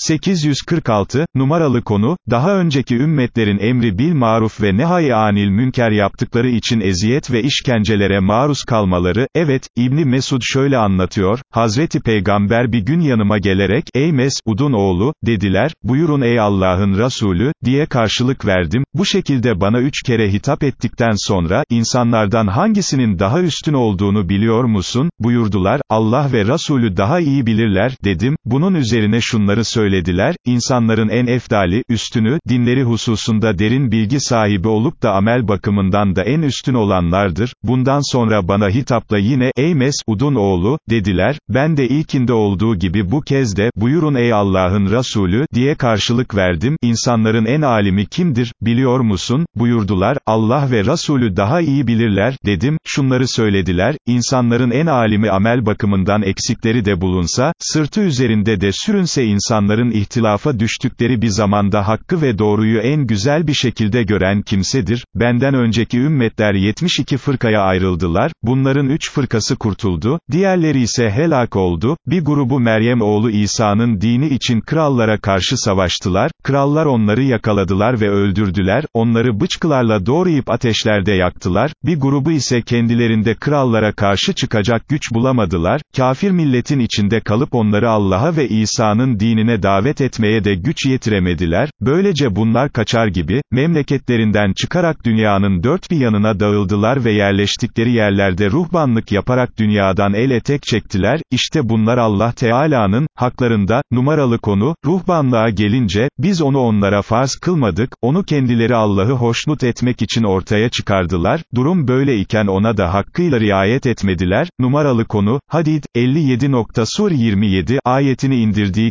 846, numaralı konu, daha önceki ümmetlerin emri bil maruf ve nehay anil münker yaptıkları için eziyet ve işkencelere maruz kalmaları, evet, İbni Mesud şöyle anlatıyor, Hazreti Peygamber bir gün yanıma gelerek, ey Mesud'un oğlu, dediler, buyurun ey Allah'ın Resulü, diye karşılık verdim, bu şekilde bana üç kere hitap ettikten sonra, insanlardan hangisinin daha üstün olduğunu biliyor musun, buyurdular, Allah ve Resulü daha iyi bilirler, dedim, bunun üzerine şunları söylediler, insanların en efdali, üstünü, dinleri hususunda derin bilgi sahibi olup da amel bakımından da en üstün olanlardır, bundan sonra bana hitapla yine, ey Mesud'un oğlu, dediler, ben de ilkinde olduğu gibi bu kez de, buyurun ey Allah'ın Resulü, diye karşılık verdim, insanların en alimi kimdir, biliyor musun, buyurdular, Allah ve Resulü daha iyi bilirler, dedim, şunları söylediler, insanların en alimi amel bakımından eksikleri de bulunsa, sırtı üzerinde de sürünse insanların ihtilafa düştükleri bir zamanda hakkı ve doğruyu en güzel bir şekilde gören kimsedir, benden önceki ümmetler 72 fırkaya ayrıldılar, bunların 3 fırkası kurtuldu, diğerleri ise helak oldu, bir grubu Meryem oğlu İsa'nın dini için krallara karşı savaştılar, krallar onları yakaladılar ve öldürdüler, onları bıçkılarla doğrayıp ateşlerde yaktılar, bir grubu ise kendilerinde krallara karşı çıkacak güç bulamadılar, kafir milletin içinde kalıp onları Allah'a ve İsa'nın dinine davet etmeye de güç yetiremediler, böylece bunlar kaçar gibi, memleketlerinden çıkarak dünyanın dört bir yanına dağıldılar ve yerleştikleri yerlerde ruhbanlık yaparak dünyadan el etek çektiler, işte bunlar Allah Teala'nın, haklarında, numaralı konu, ruhbanlığa gelince, biz onu onlara farz kılmadık, onu kendileri Allah'ı hoşnut etmek için ortaya çıkardılar, durum böyle iken ona da hakkıyla riayet etmediler, numaralı konu, Hadid, 57. Sur 27, ayetini indirdiği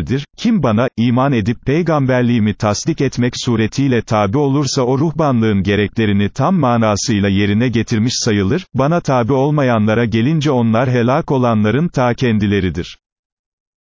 kimselerdir, kim bana, iman edip peygamberliğimi tasdik etmek suretiyle tabi olursa o ruhbanlığın gereklerini tam manasıyla yerine getirmiş sayılır, bana tabi olmayanlara gelince onlar helak olanların ta kendileridir.